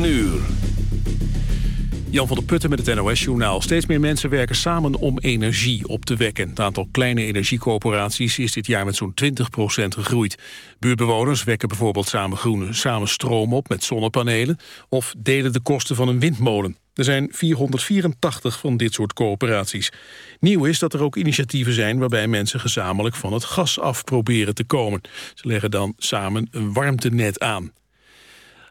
9 uur. Jan van der Putten met het NOS-journaal. Steeds meer mensen werken samen om energie op te wekken. Het aantal kleine energiecoöperaties is dit jaar met zo'n 20% gegroeid. Buurtbewoners wekken bijvoorbeeld samen, groene, samen stroom op met zonnepanelen... of delen de kosten van een windmolen. Er zijn 484 van dit soort coöperaties. Nieuw is dat er ook initiatieven zijn waarbij mensen gezamenlijk van het gas af proberen te komen. Ze leggen dan samen een warmtenet aan.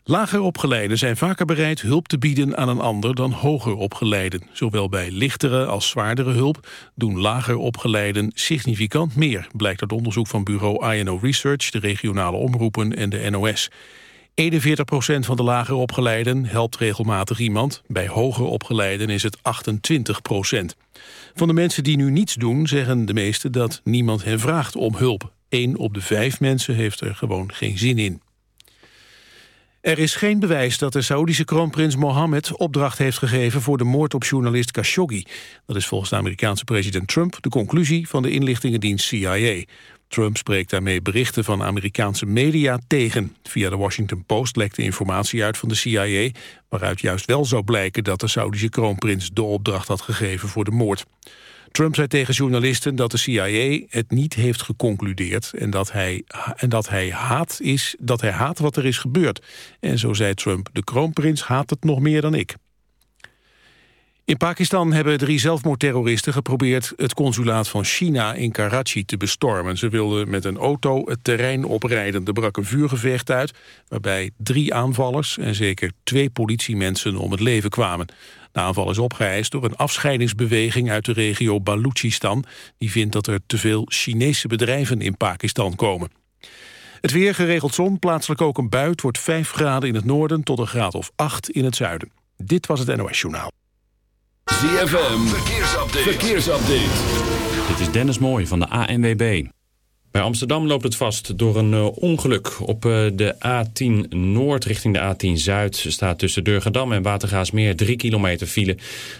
Lager opgeleiden zijn vaker bereid hulp te bieden aan een ander dan hoger opgeleiden. Zowel bij lichtere als zwaardere hulp doen lager opgeleiden significant meer, blijkt uit onderzoek van bureau INO Research, de regionale omroepen en de NOS. 41% van de lager opgeleiden helpt regelmatig iemand. Bij hoger opgeleiden is het 28% Van de mensen die nu niets doen, zeggen de meesten dat niemand hen vraagt om hulp. 1 op de vijf mensen heeft er gewoon geen zin in. Er is geen bewijs dat de Saoedische kroonprins Mohammed opdracht heeft gegeven voor de moord op journalist Khashoggi. Dat is volgens de Amerikaanse president Trump de conclusie van de inlichtingendienst CIA. Trump spreekt daarmee berichten van Amerikaanse media tegen. Via de Washington Post lekte informatie uit van de CIA... waaruit juist wel zou blijken dat de Saoedische kroonprins de opdracht had gegeven voor de moord. Trump zei tegen journalisten dat de CIA het niet heeft geconcludeerd... en dat hij, en dat hij, haat, is, dat hij haat wat er is gebeurd. En zo zei Trump, de kroonprins haat het nog meer dan ik. In Pakistan hebben drie zelfmoordterroristen geprobeerd het consulaat van China in Karachi te bestormen. Ze wilden met een auto het terrein oprijden. Er brak een vuurgevecht uit waarbij drie aanvallers en zeker twee politiemensen om het leven kwamen. De aanval is opgeëist door een afscheidingsbeweging uit de regio Balochistan. Die vindt dat er te veel Chinese bedrijven in Pakistan komen. Het weer geregeld zon, plaatselijk ook een bui. Het wordt 5 graden in het noorden tot een graad of 8 in het zuiden. Dit was het NOS Journaal. ZFM, verkeersupdate. verkeersupdate. Dit is Dennis Mooij van de ANWB. Bij Amsterdam loopt het vast door een uh, ongeluk. Op uh, de A10 Noord richting de A10 Zuid staat tussen Durgedam en Watergaasmeer 3 kilometer file.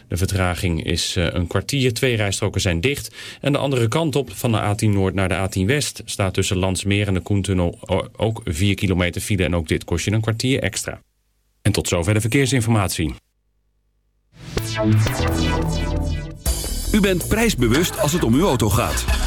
De vertraging is uh, een kwartier, twee rijstroken zijn dicht. En de andere kant op van de A10 Noord naar de A10 West staat tussen Landsmeer en de Koentunnel ook 4 kilometer file. En ook dit kost je een kwartier extra. En tot zover de verkeersinformatie. U bent prijsbewust als het om uw auto gaat.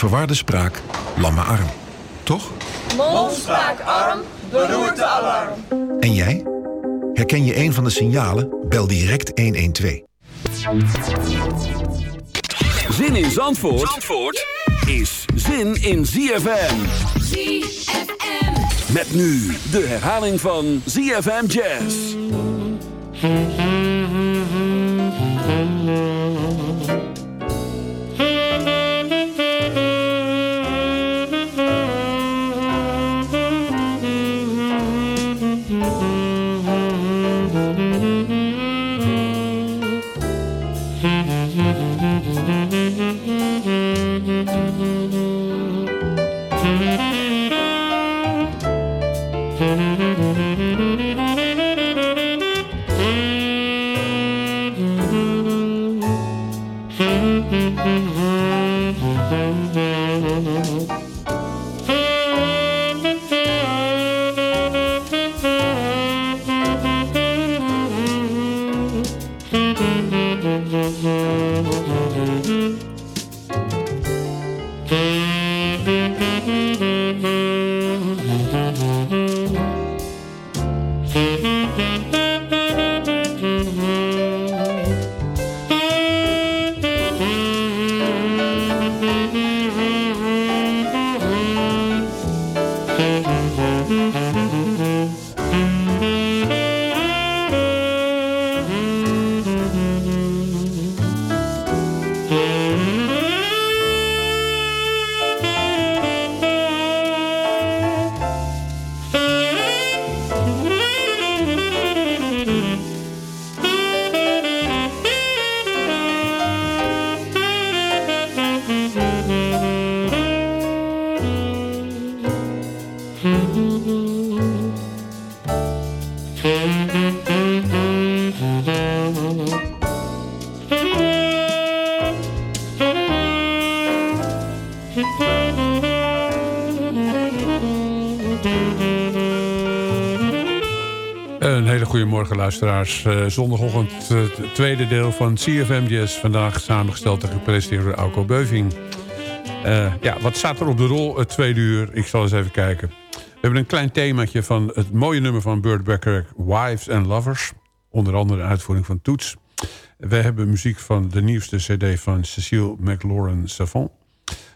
verwarde spraak, lamme arm. Toch? Mond, spraak, arm, beroerte, alarm. En jij? Herken je een van de signalen? Bel direct 112. Zin in Zandvoort, Zandvoort is zin in ZFM. ZFM. Met nu de herhaling van ZFM Jazz. Uh, zondagochtend het uh, tweede deel van CFM Jazz. Vandaag samengesteld en gepresenteerd door Alco Beuving. Uh, ja, wat staat er op de rol het tweede uur? Ik zal eens even kijken. We hebben een klein themaatje van het mooie nummer van Burt Becker... Wives and Lovers. Onder andere een uitvoering van Toets. We hebben muziek van de nieuwste cd van Cecile McLaurin Savant.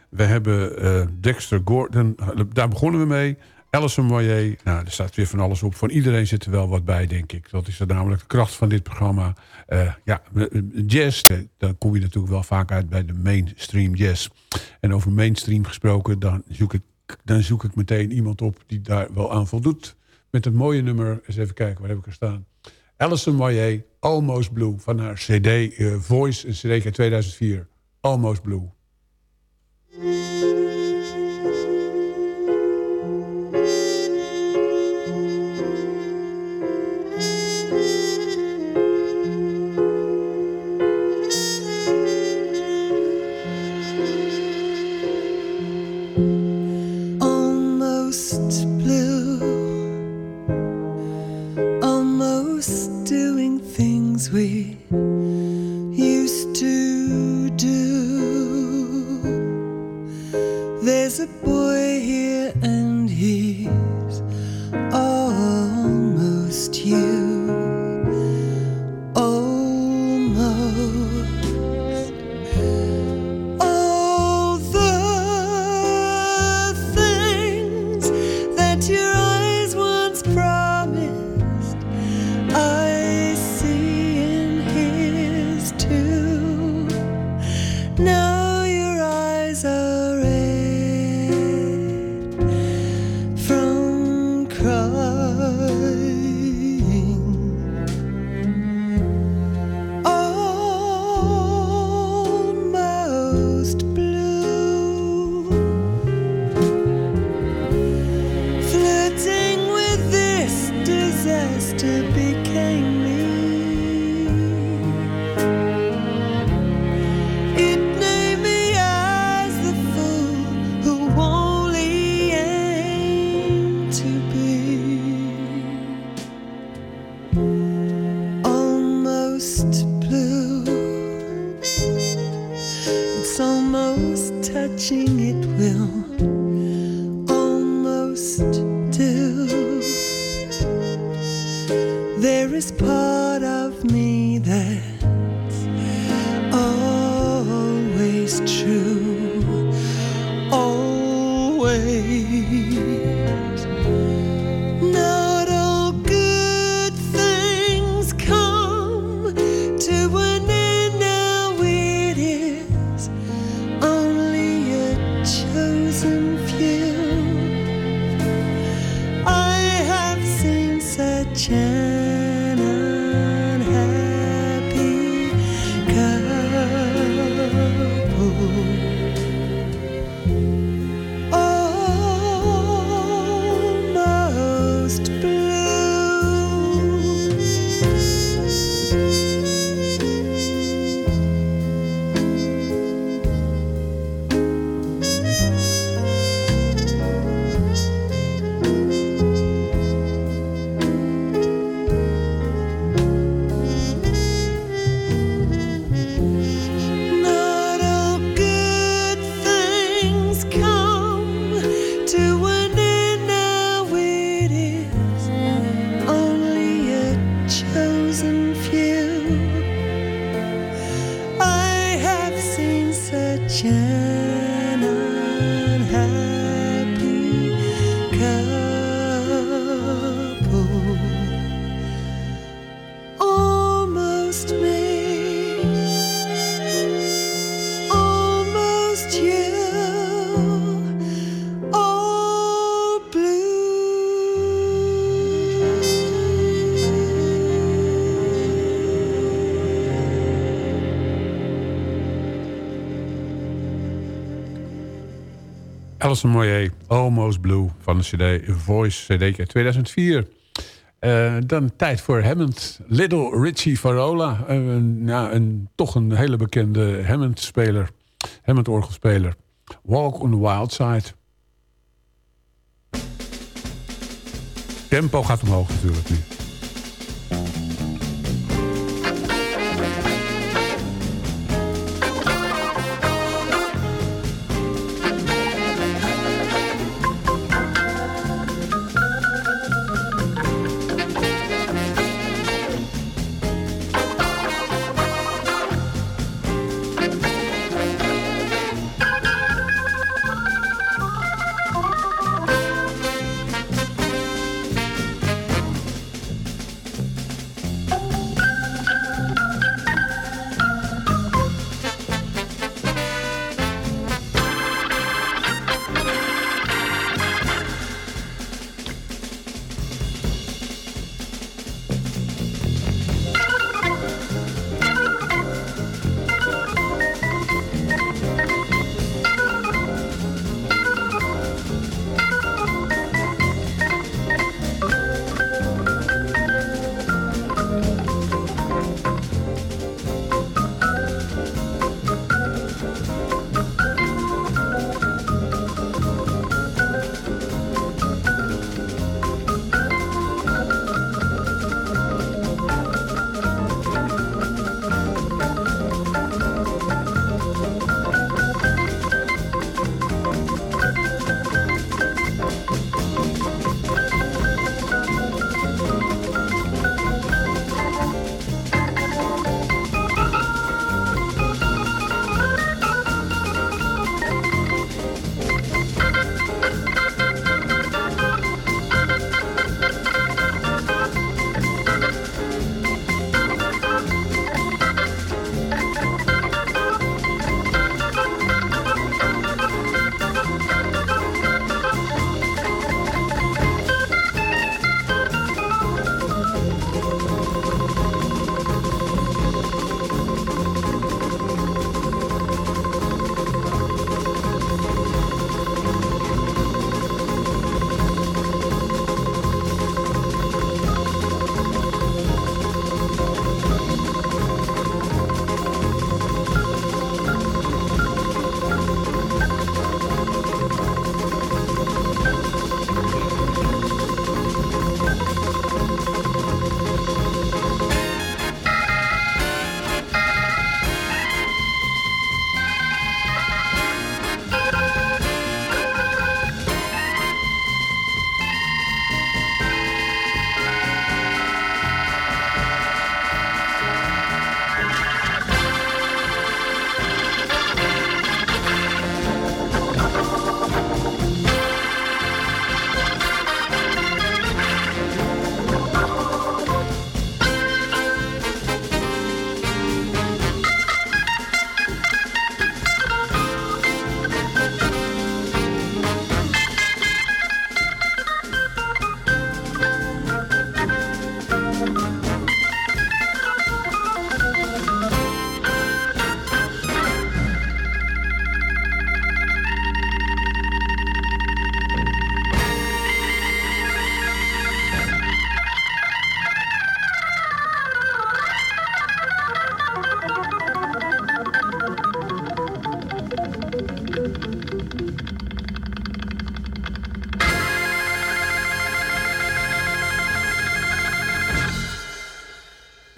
We hebben Dexter Gordon, daar begonnen we mee... Alison Moyer, nou, er staat weer van alles op. Van iedereen zit er wel wat bij, denk ik. Dat is namelijk de kracht van dit programma. Uh, ja, jazz, eh, dan kom je natuurlijk wel vaak uit bij de mainstream jazz. En over mainstream gesproken, dan zoek ik, dan zoek ik meteen iemand op die daar wel aan voldoet. Met een mooie nummer, eens even kijken, waar heb ik er staan? Alison Moyer, Almost Blue, van haar cd uh, Voice, een cd uit 2004. Almost Blue. Moyer, Almost Blue van de CD Voice CD 2004. Uh, dan tijd voor Hammond. Little Richie Farola. een, ja, toch een hele bekende Hammond-speler. Hammond-orgelspeler. Walk on the Wild Side. Tempo gaat omhoog natuurlijk nu.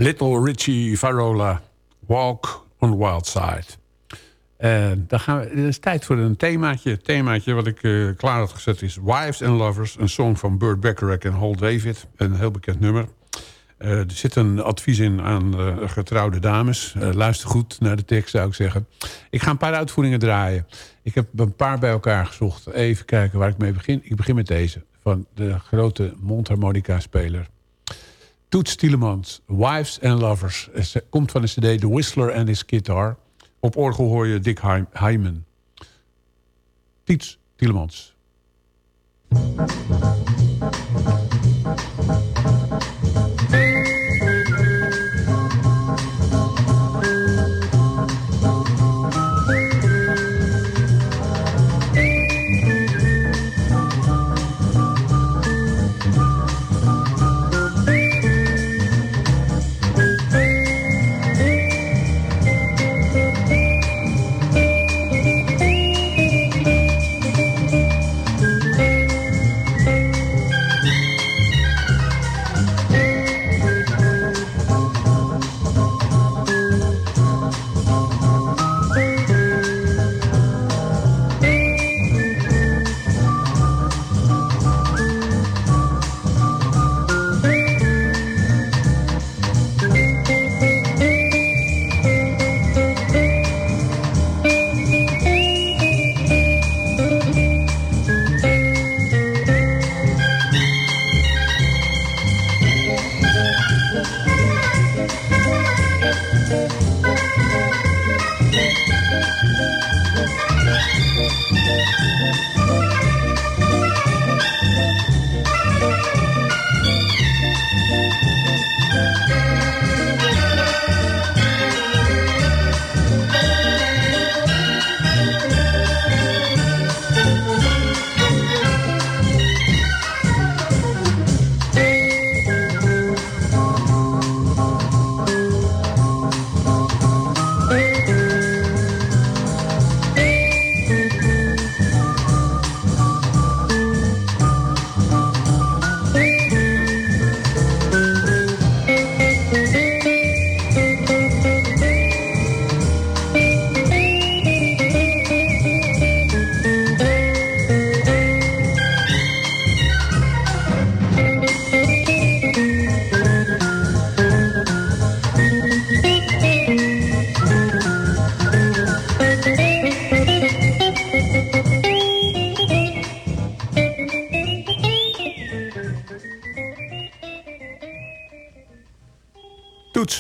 Little Richie Farola, Walk on the Wild Side. Uh, dan gaan het is tijd voor een themaatje. Het themaatje wat ik uh, klaar had gezet is Wives and Lovers. Een song van Burt Bacharach en Hal David. Een heel bekend nummer. er zit een advies in aan getrouwde dames. luister goed naar de tekst, zou ik zeggen. Ik ga een paar uitvoeringen draaien. Ik heb een paar bij elkaar gezocht. Even kijken waar ik mee begin. Ik begin met deze. Van de grote mondharmonica-speler. Toets Tielemans, Wives and Lovers. komt van de cd The Whistler and His Guitar. Op orgel hoor je Dick Hyman. Toets Tielemans.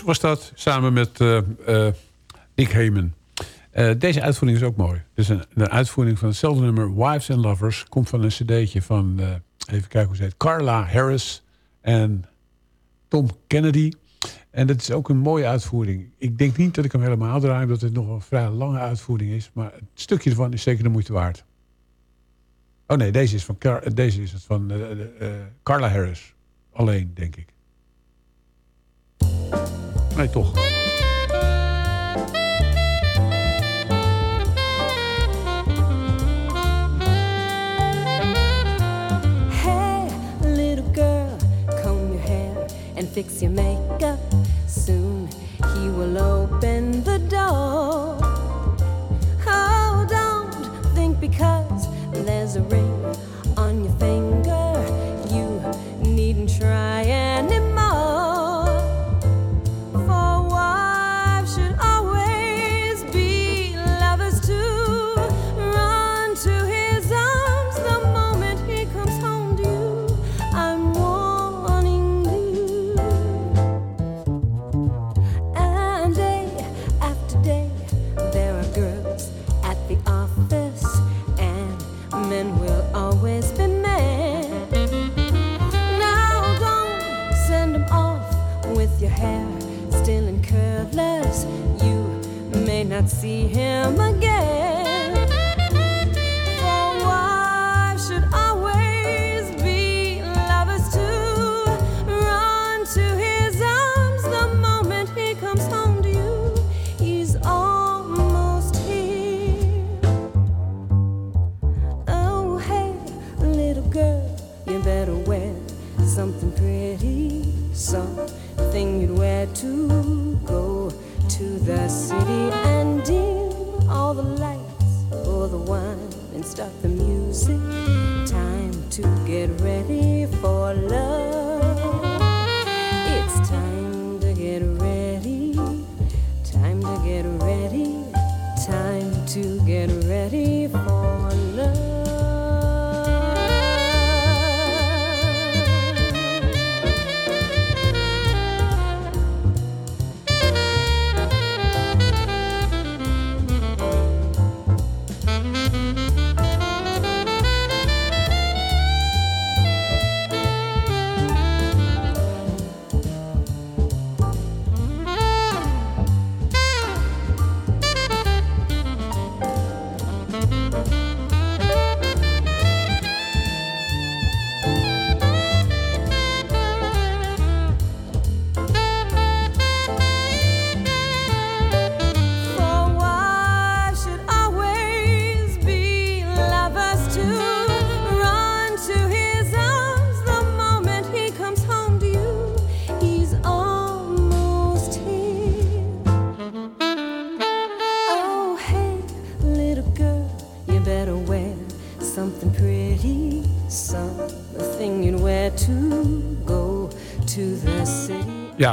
Was dat, samen met uh, uh, Nick Heyman. Uh, deze uitvoering is ook mooi. Dus een, een uitvoering van hetzelfde nummer, Wives and Lovers... komt van een cd'tje van, even kijken hoe ze heet... Carla Harris en Tom Kennedy. En dat is ook een mooie uitvoering. Ik denk niet dat ik hem helemaal draai... omdat het nog een vrij lange uitvoering is. Maar het stukje ervan is zeker de moeite waard. Oh nee, deze is, van, deze is het van Carla Harris. Alleen, denk ik. Nee, toch. Hey, little girl, comb your hair and fix your makeup. Soon he will open the door. Oh, don't think because there's a ring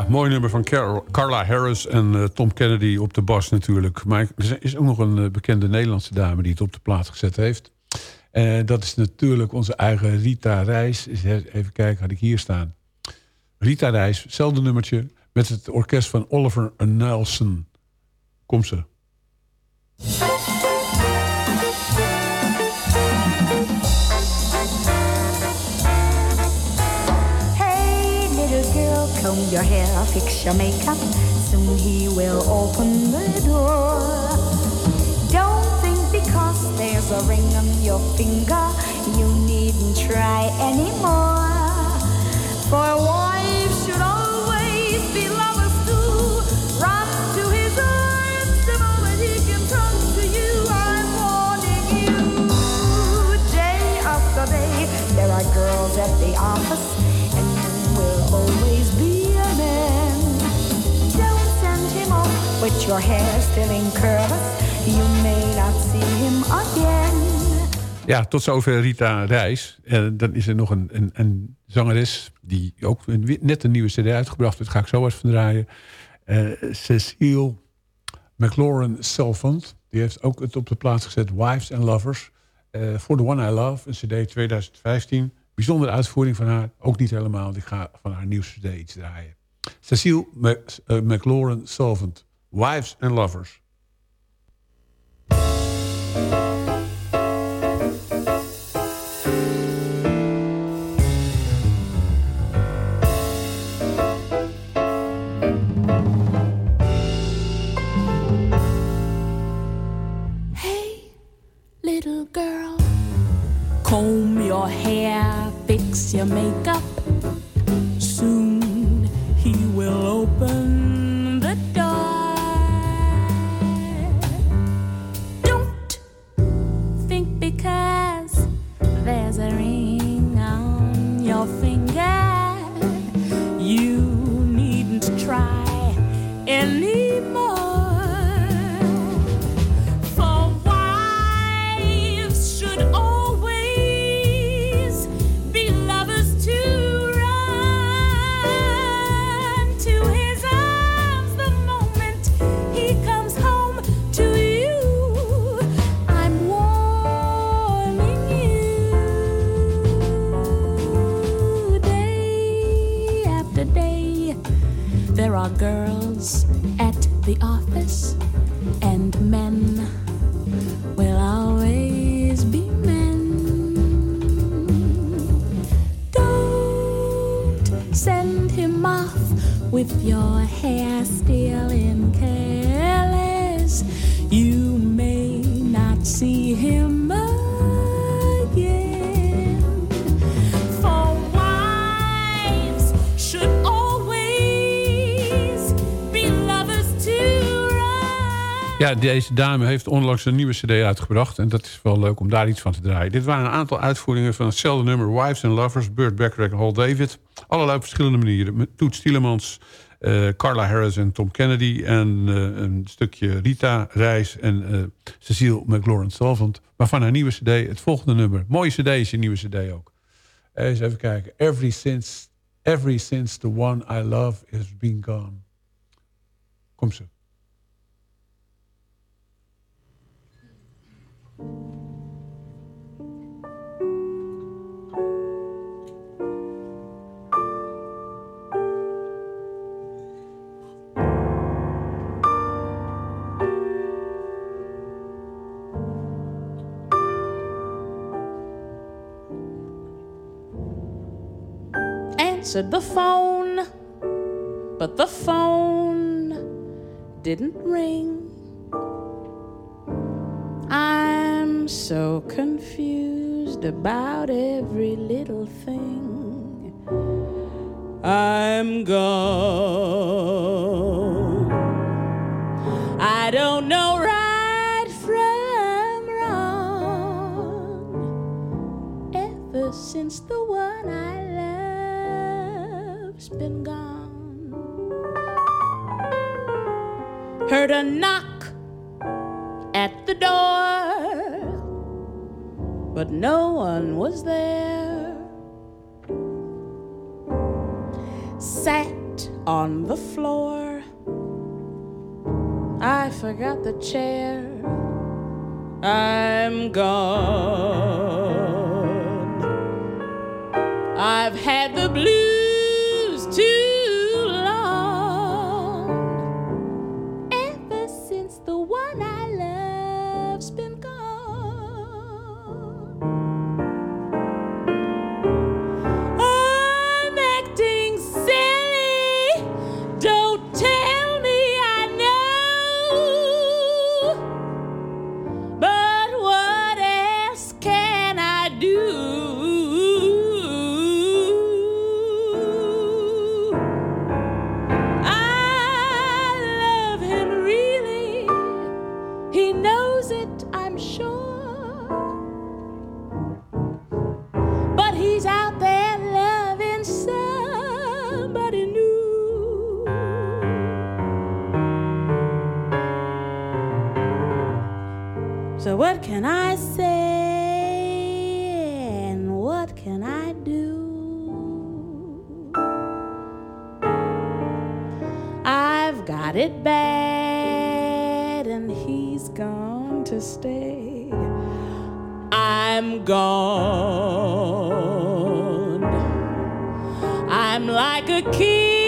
Mooi nummer van Car- Carla Harris en eh, Tom Kennedy op de bas natuurlijk. Maar er is ook nog een eh, bekende Nederlandse dame die het op de plaat gezet heeft. En dat is natuurlijk onze eigen Rita. Eens Even kijken, had ik hier staan. Rita Reis, hetzelfde nummertje met het orkest van Oliver Nelson. Kom ze. Comb your hair, fix your makeup. Soon he will open the door. Don't think because there's a ring on your finger, you needn't try anymore. For wives should always be lovers too. Run to his arms the moment he can come to you. I'm warning you. Day after day, there are girls at the office, your hair still in curls. You may not see him again. Ja, tot zover Rita Reis. En dan is er nog een, een, een zangeres die ook net een nieuwe cd uitgebracht heeft. Ga ik zo eens van draaien. Eh, Cecile McLaurin Salvant. Die heeft ook het op de plaats gezet. Wives and Lovers. Eh, For the One I Love. Een cd 2015. Bijzondere uitvoering van haar. Ook niet helemaal. Ik ga van haar nieuwste cd iets draaien. Cecile Mc- eh, McLaurin Salvant. Wives and Lovers. Hey, little girl, comb your hair, fix your makeup. There are girls at the office, and men will always be men. Don't send him off with your hair still in careless. You may not see him Ja, deze dame heeft onlangs een nieuwe cd uitgebracht. En dat is wel leuk om daar iets van te draaien. Dit waren een aantal uitvoeringen van hetzelfde nummer... Wives and Lovers, Burt Bacharach en Hal David. Allerlei op verschillende manieren. Met Toets Tielemans, eh, Carla Harris en Tom Kennedy... en eh, een stukje Rita Reis en eh, Cecile McLaurin Salvant. Maar van haar nieuwe cd het volgende nummer. Mooie cd is je nieuwe cd ook. Eens even kijken. Every since, every since the one I love has been gone. Kom ze. answered the phone, but the phone didn't ring. I'm so confused about every little thing. I'm gone. I don't know right from wrong. Ever since the one I love's been gone, heard a knock at the door but no one was there. Sat on the floor, I forgot the chair. I'm gone. I've had the blues. I'm like a key.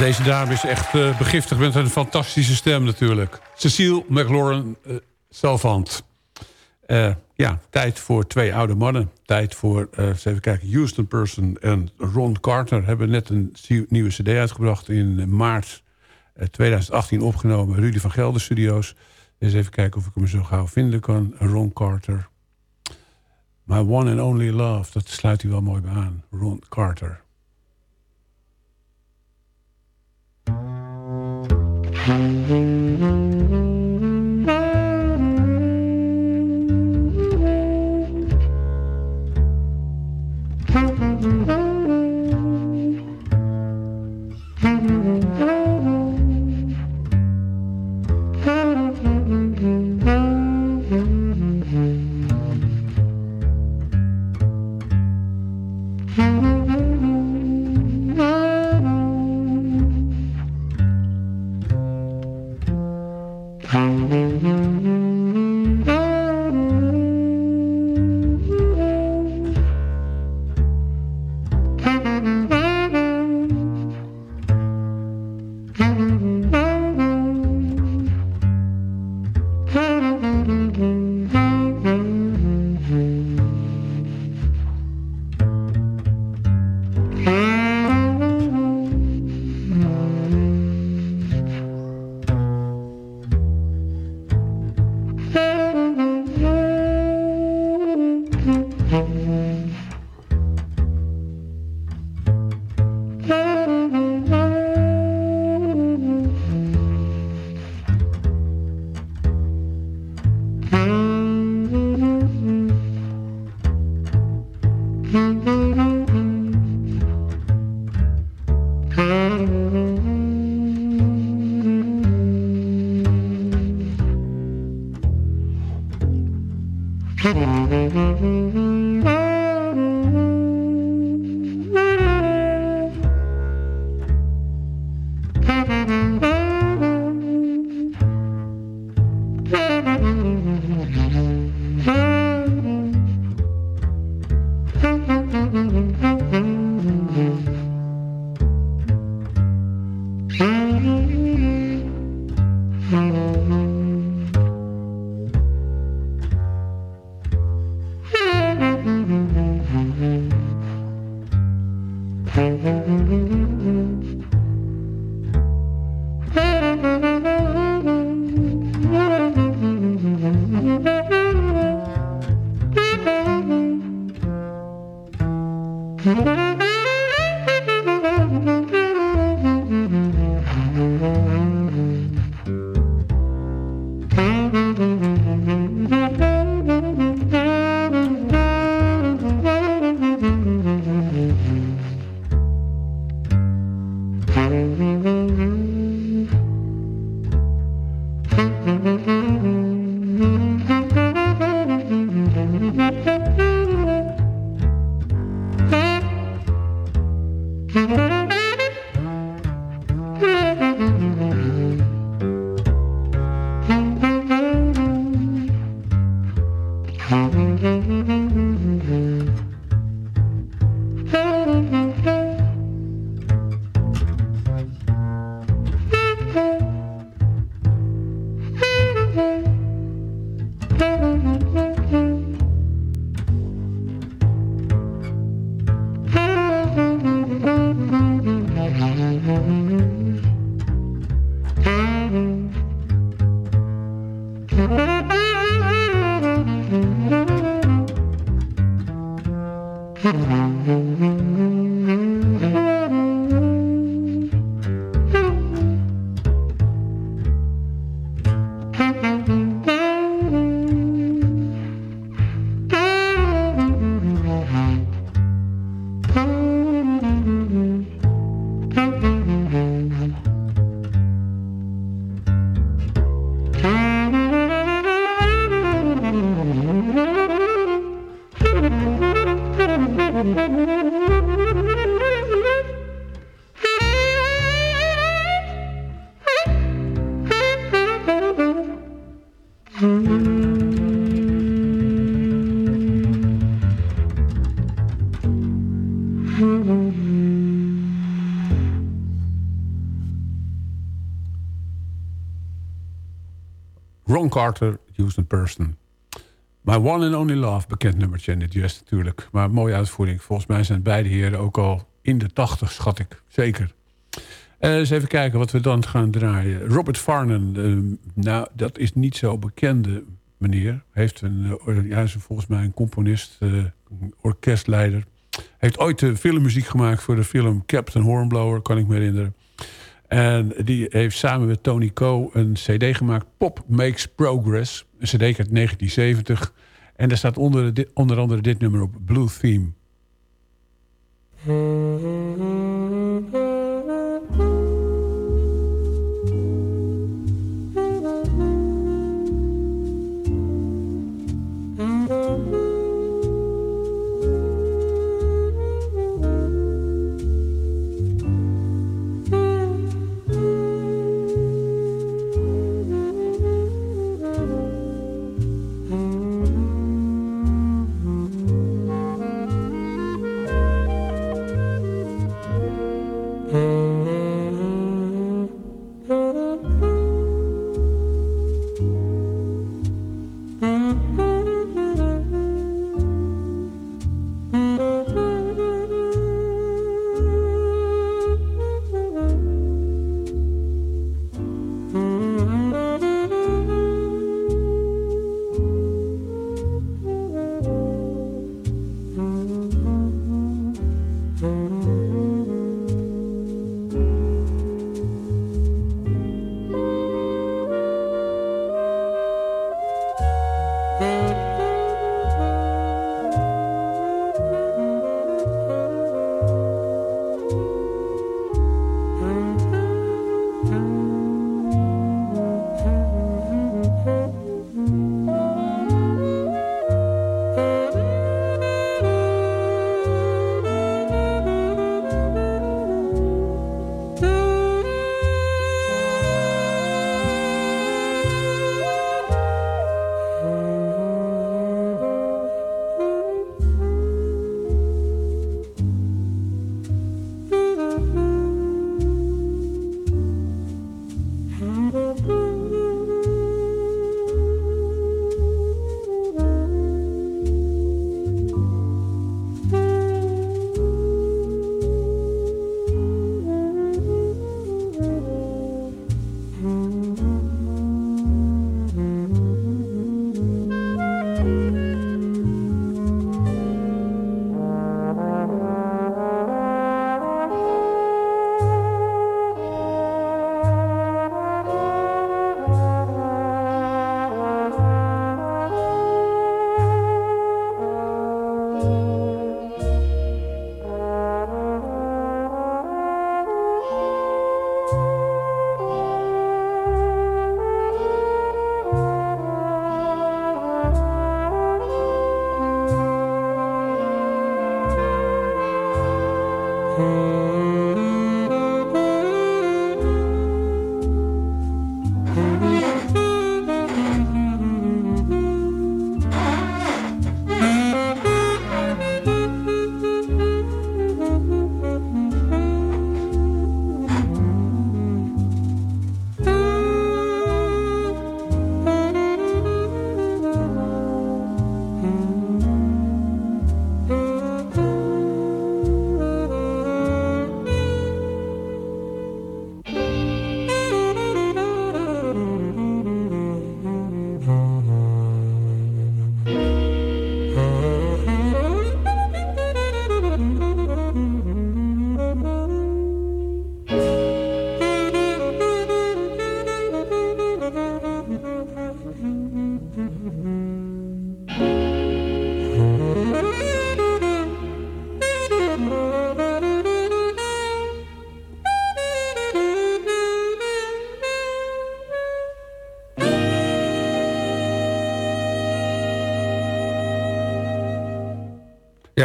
Deze dame is echt uh, begiftigd met een fantastische stem natuurlijk. Cecile McLaurin uh, ja, tijd voor twee oude mannen. Tijd voor, even kijken, Houston Person en Ron Carter... hebben net een nieuwe cd uitgebracht in maart 2018 opgenomen. Rudy van Gelder Studios. Eens even kijken of ik hem zo gauw vinden kan. Ron Carter. My one and only love, dat sluit hij wel mooi bij aan. Ron Carter. Thank you. Mm-hmm. Carter, Houston Person. My One and Only Love, bekend nummertje in de jazz natuurlijk. Maar mooie uitvoering. Volgens mij zijn beide heren ook al in de tachtig, schat ik. Zeker. Uh, eens even kijken wat we dan gaan draaien. Robert Farnon, uh, nou, dat is niet zo bekende meneer. Heeft een, uh, ja, is volgens mij een componist, orkestleider. Heeft ooit de filmmuziek gemaakt voor de film Captain Hornblower, kan ik me herinneren. En die heeft samen met Tony Coe een cd gemaakt, Pop Makes Progress. Een cd uit 1970. En daar staat onder, onder andere dit nummer op, Blue Theme.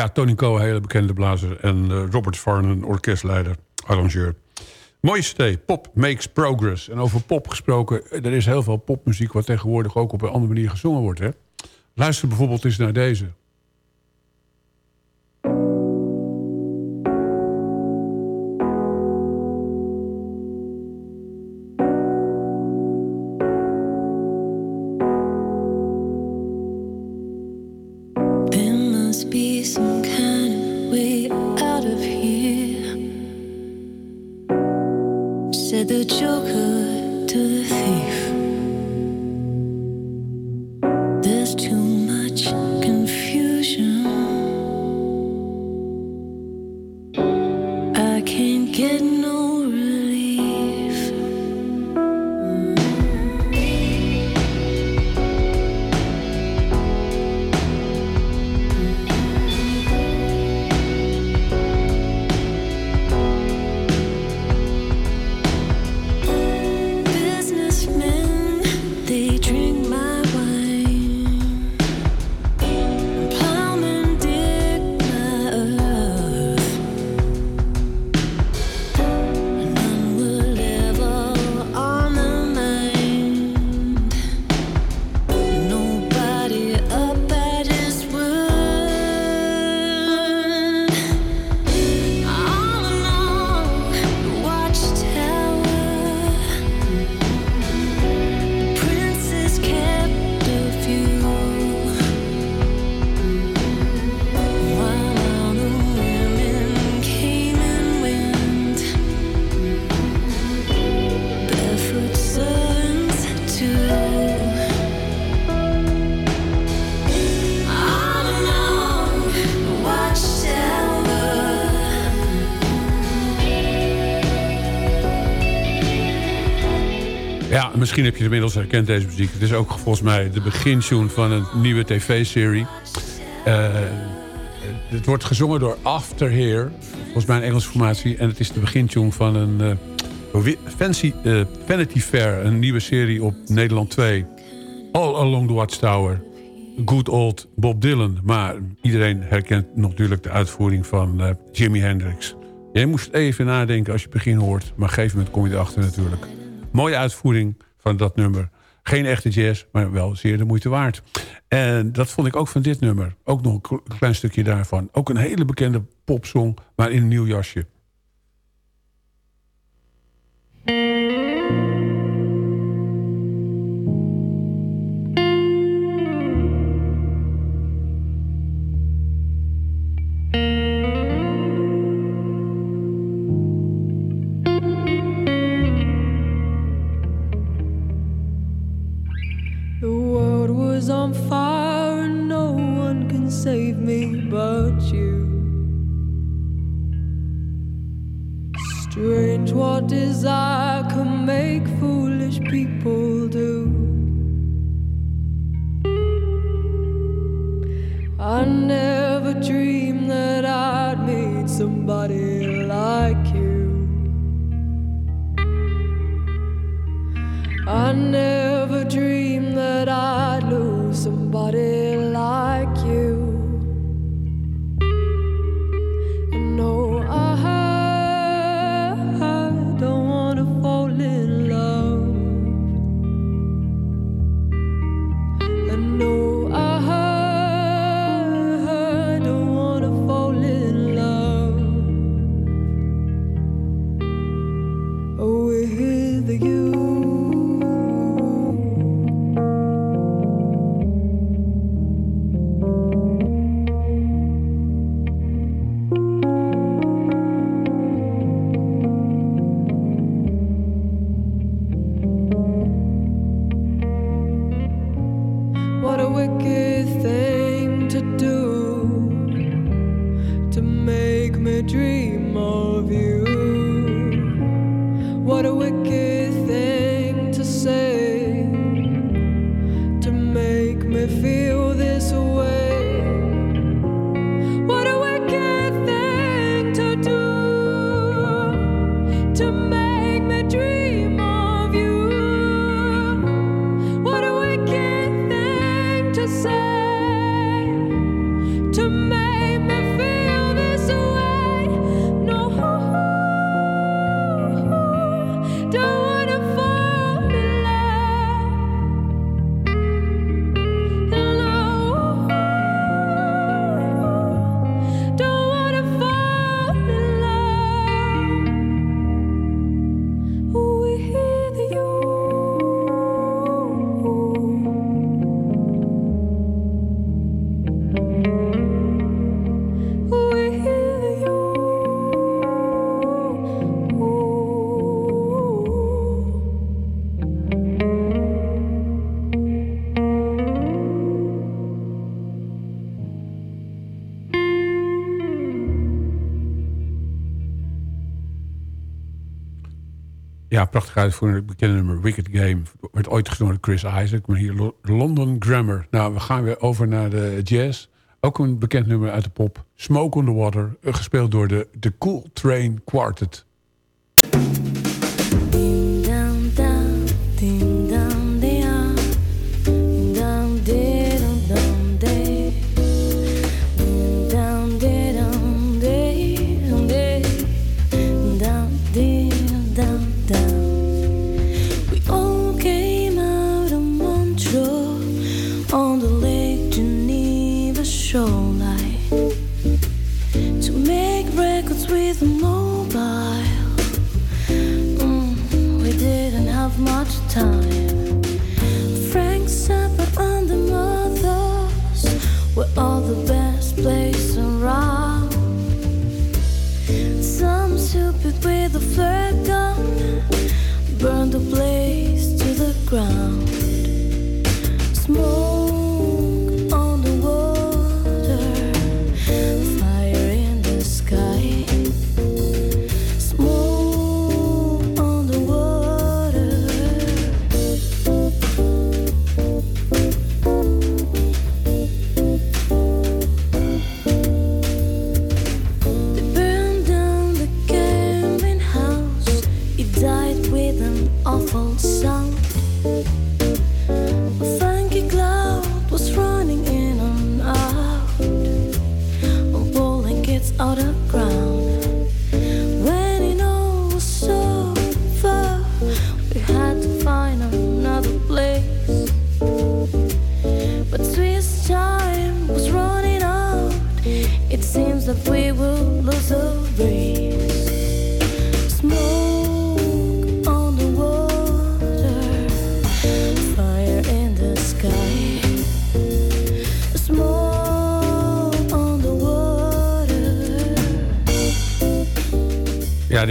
Ja, Tony hele bekende blazer. En uh, Robert Farnon, orkestleider, arrangeur. Mooiste Pop Makes Progress. En over pop gesproken, er is heel veel popmuziek... wat tegenwoordig ook op een andere manier gezongen wordt. Hè? Luister bijvoorbeeld eens naar deze. Misschien heb je inmiddels herkend deze muziek. Het is ook volgens mij de begintune van een nieuwe tv-serie. Eh, het wordt gezongen door After Here. Volgens mij een Engelse formatie. En het is de begintune van een eh, fancy, eh, Vanity Fair. Een nieuwe serie op Nederland 2. All Along the Watchtower. Good old Bob Dylan. Maar iedereen herkent natuurlijk de uitvoering van Jimi Hendrix. Jij moest even nadenken als je het begin hoort. Maar op een gegeven moment kom je erachter natuurlijk. Mooie uitvoering van dat nummer. Geen echte jazz, maar wel zeer de moeite waard. En dat vond ik ook van dit nummer. Ook nog een kle- klein stukje daarvan. Ook een hele bekende popsong, maar in een nieuw jasje. What desire can make foolish people do. I never dreamed that I'd meet somebody like you. I never prachtige voor een bekende nummer Wicked Game. Werd ooit gezongen door Chris Isaac. Maar hier London Grammar. Nou, we gaan weer over naar de jazz. Ook een bekend nummer uit de pop. Smoke on the Water. Eh, gespeeld door de, The Cool Train Quartet.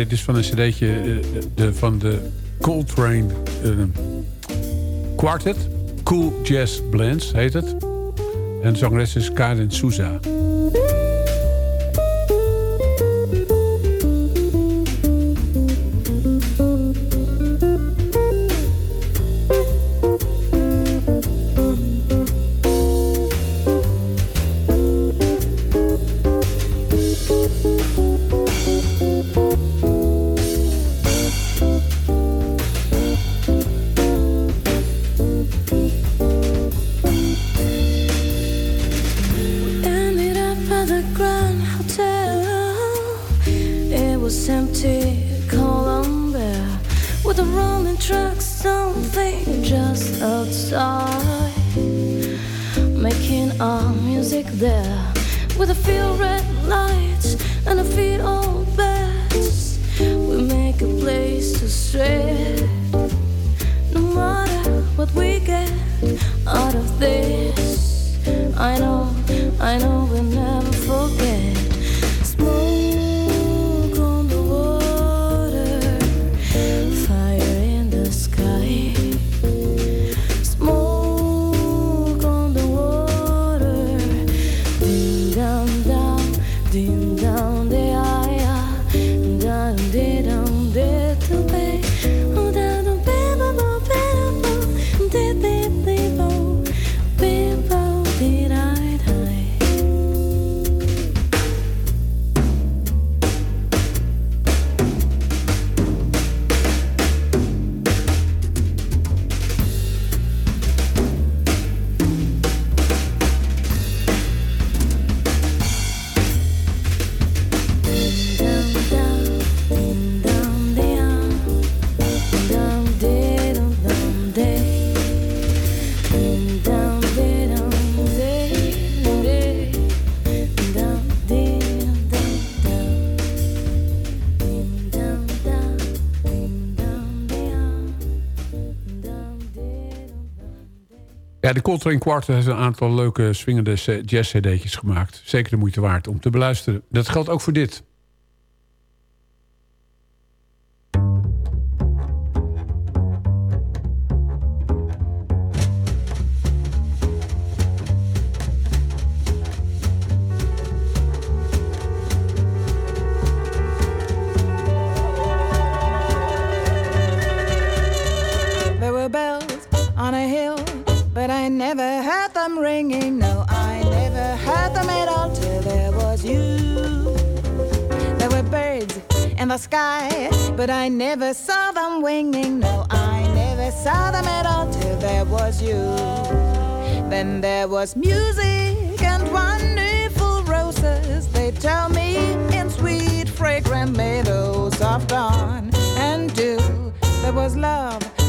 dit is van een cd'tje eh, de, van de Coltrane uh, Quartet. Cool Jazz Blends heet het. En de zangeres is Karen Souza. Ja, de Coltrane Quartet heeft een aantal leuke swingende jazz-cd'tjes gemaakt. Zeker de moeite waard om te beluisteren. Dat geldt ook voor dit. Never heard them ringing. No, I never heard them at all till there was you. There were birds in the sky, but I never saw them winging. No, I never saw them at all till there was you. Then there was music and wonderful roses. They tell me in sweet, fragrant meadows of dawn and dew. There was love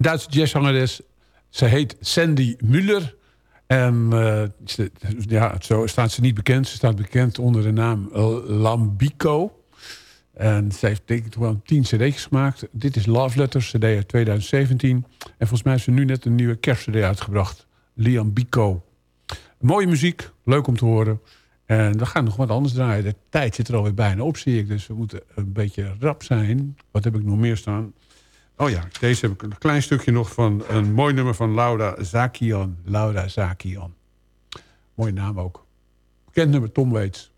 Duitse jazzzangeres. Ze heet Sandy Müller. En eh, ja, zo staat ze niet bekend. Ze staat bekend onder de naam Lambico. En ze heeft denk ik wel tien cd's gemaakt. Dit is Love Letters, cd uit 2017. En volgens mij heeft ze nu net een nieuwe kerstcd uitgebracht. Liambico. Mooie muziek, leuk om te horen. En we gaan nog wat anders draaien. De tijd zit er alweer bijna op, zie ik. Dus we moeten een beetje rap zijn. Wat heb ik nog meer staan? Oh ja, deze heb ik een klein stukje nog van een mooi nummer van Laura Zakian. Laura Zakian. Mooie naam ook. Bekend nummer, Tom Waits.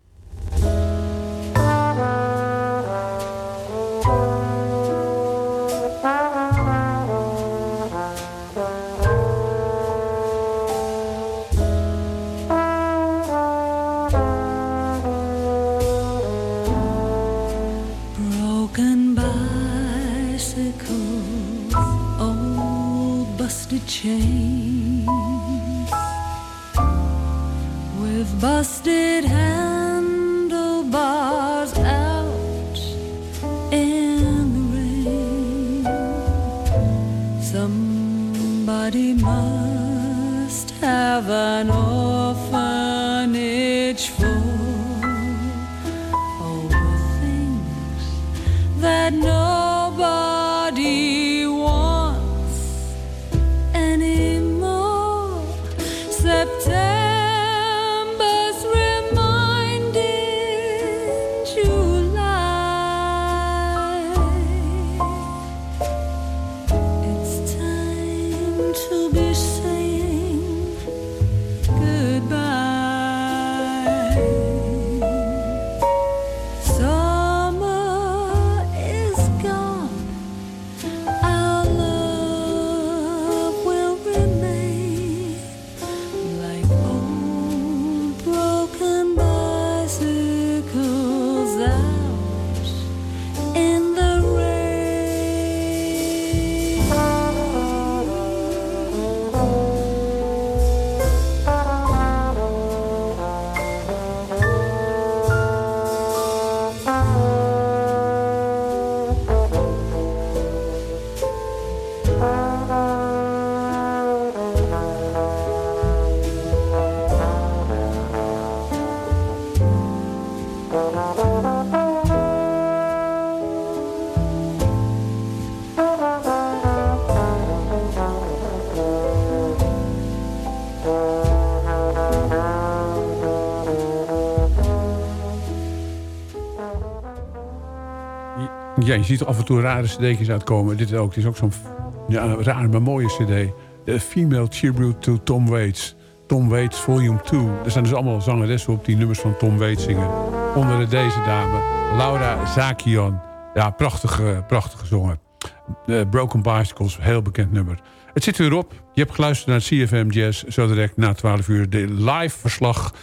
Chains, with busted handlebars out in the rain. Somebody must have an to be Ja, je ziet af en toe rare cd'tjes uitkomen. Dit ook. Dit is ook zo'n ja, rare, maar mooie cd. De Female Tribute to Tom Waits. Tom Waits Volume 2. Er staan dus allemaal zangeressen op die nummers van Tom Waits zingen. Onder deze dame, Laura Zakian. Ja, prachtig, eh, prachtig gezongen. Uh, Broken Bicycles, heel bekend nummer. Het zit weer op. Je hebt geluisterd naar CFM Jazz. Zo direct na 12 uur de live verslag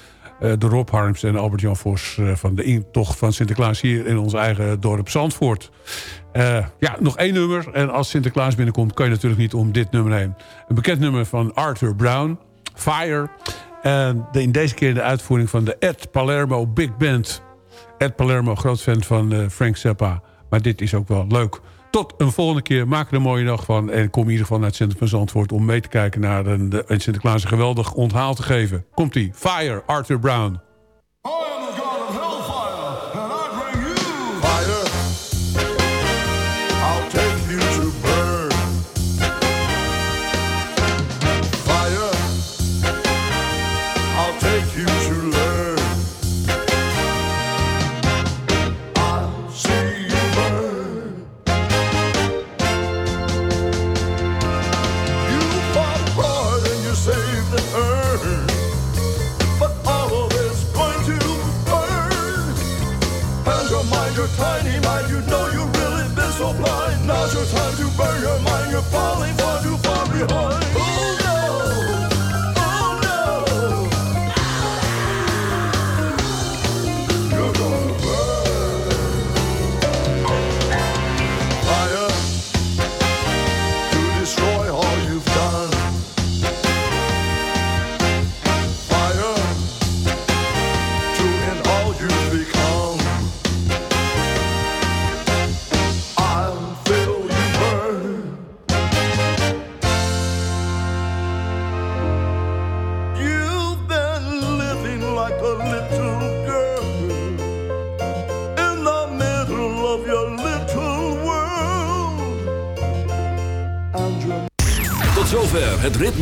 door Rob Harms en Albert-Jan Vos... Uh, van de intocht van Sinterklaas hier in ons eigen dorp Zandvoort. Uh, ja, nog één nummer. En als Sinterklaas binnenkomt, kan je natuurlijk niet om dit nummer heen. Een bekend nummer van Arthur Brown, Fire. En de, in deze keer de uitvoering van de Ed Palermo Big Band. Ed Palermo, groot fan van Frank Zappa. Maar dit is ook wel leuk. Tot een volgende keer. Maak er een mooie dag van. En kom in ieder geval naar het centrum van Zandvoort... om mee te kijken naar een, een Sinterklaas een geweldig onthaal te geven. Komt-ie. Fire, Arthur Brown. It's time to burn your mind. You're falling far too far behind.